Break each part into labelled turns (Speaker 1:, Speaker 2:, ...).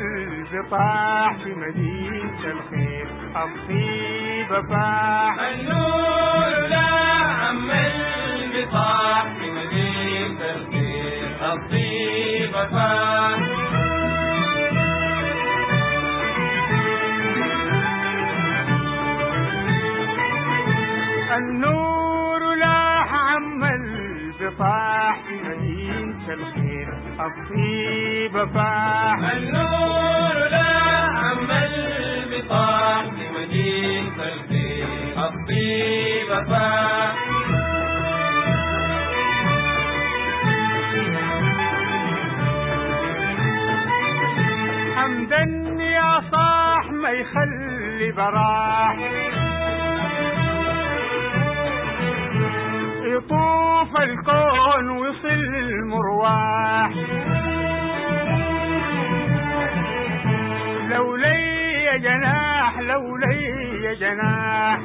Speaker 1: البطاح في مدينة الخير الطيبة فاح
Speaker 2: النور لا عم فاح
Speaker 1: النور لاح عم البطاح مدينة الخير الطيبة فاح
Speaker 2: النور لا عم البطاح مدينة الخير الطيبة فاح
Speaker 1: براح يطوف الكون ويصل المرواح. لو لي جناح لو لي جناح.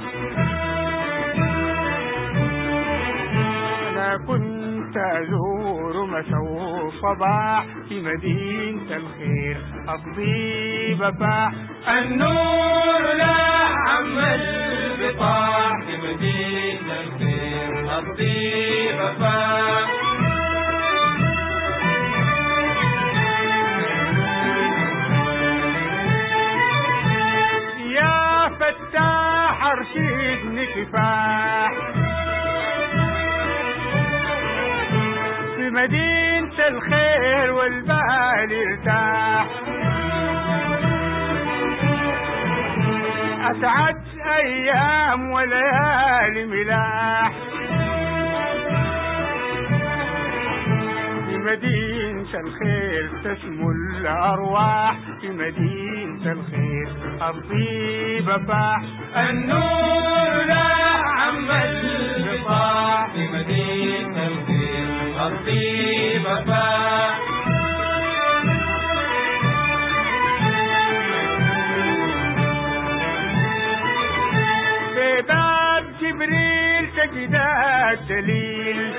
Speaker 1: أنا كنت أزور مساء صباح في مدينة الخير. الطيبة فاح
Speaker 2: النور لا عم البطاح في مدينة الخير. الطيبة فاح
Speaker 1: يا فتاح أرشدني كفاح. مدينة الخير والبال ارتاح أسعد أيام وليالي ملاح. في مدينة الخير تسمو الأرواح. في مدينة الخير الطيبة فاح
Speaker 2: النور لا عم البطاح. في مدينة الخير الطيبة فاح
Speaker 1: في باب جبريل تجد الدليل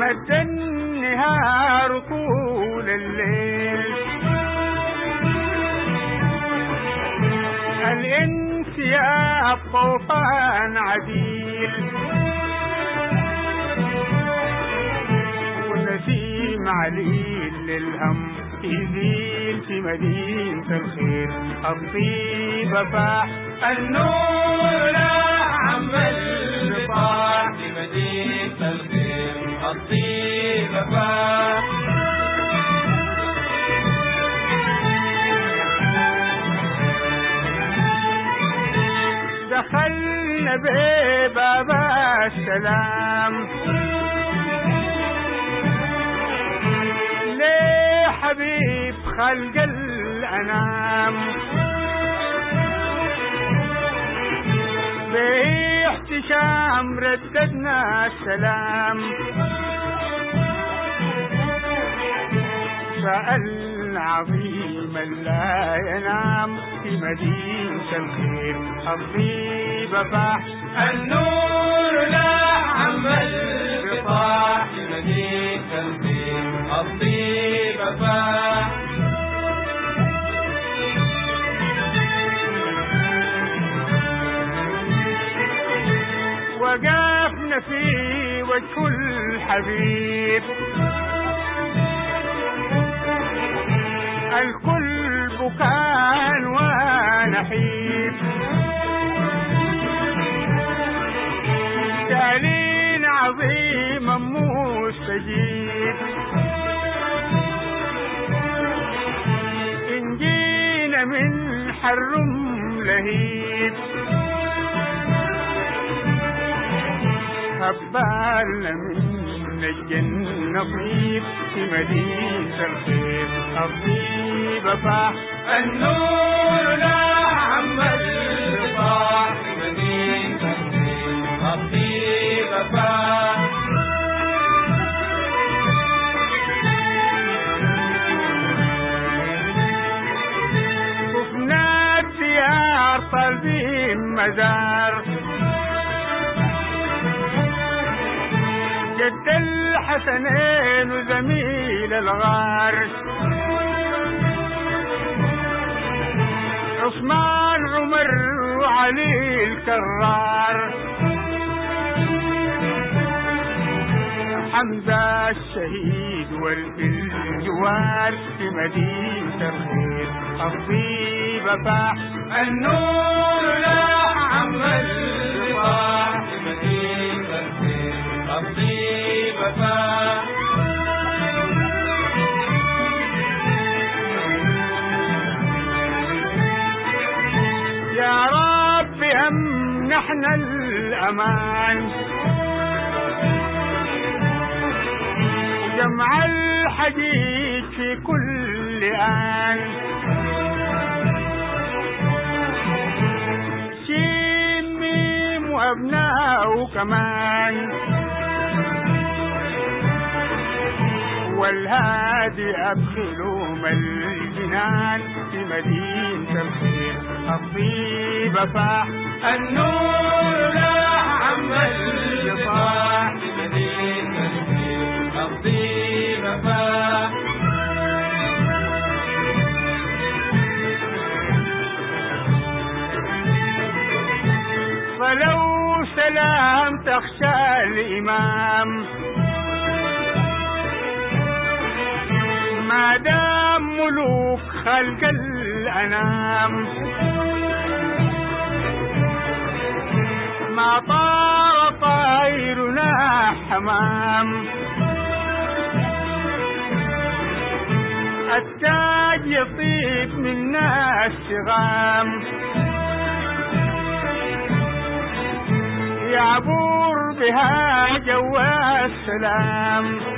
Speaker 1: مد النهار طول الليل الإنس يا عديل ونسيم عليل للهم يزيل في مدينة الخير. الطيبة فاح
Speaker 2: النور لا عم البطاح في مدينة الخير. الطيبة فاح.
Speaker 1: دخلنا بباب السلام. خلق الأنام. باحتشام رددنا السلام. سألنا عظيما لا ينام في مدينة الخير. الطيبة فاح.
Speaker 2: النور لا عم البطاح
Speaker 1: الحبيب الكل بكاء ونحيب تعليل عظيما مستجيب. إن جينا من حرم لهيب. هبالنا من الجنة طيب في مدينة الخير. الطيبة فاح
Speaker 2: النور لا عم البطاح في مدينة الخير.
Speaker 1: الحسنين وزميل الغار عثمان عمر وعلي الكرار. حمزة الشهيد والجوار في مدينة الخير. الطيبة فاح
Speaker 2: النور لاح عم في مدينة الخير. الطيبة
Speaker 1: يا رب امنحنا الأمان. جمع الحديد في كل آن. شين ميم وأبناء كمان. والهادي أدخلهم الجنان في مدينة الخير. الطيبة فاح
Speaker 2: النور لاح عم البطاح في مدينة الخير.
Speaker 1: فلو سلام تخشى الإمام دام ملوك خلق الأنام. ما طار طيرنا حمام. التاج يطيب منا الشغام. يعبر بها جو السلام.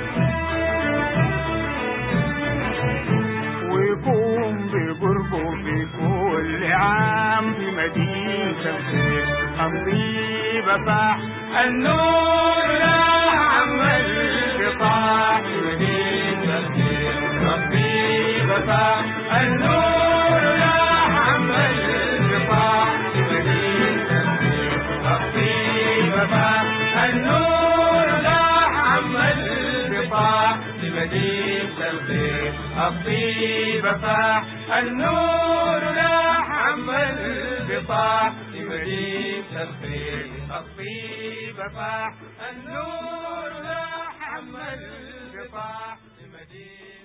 Speaker 1: الطيبة فاح
Speaker 2: النور لاح عم في مدينة الخير الطيبة فاح النور لاح عم في مدينة الخير الطيبة فاح النور لاح عم الخير الطيبة فاح النور لاح عم البطاح في مدينة الخير الطيبة فاح النور لاح عم البطاح في مدينة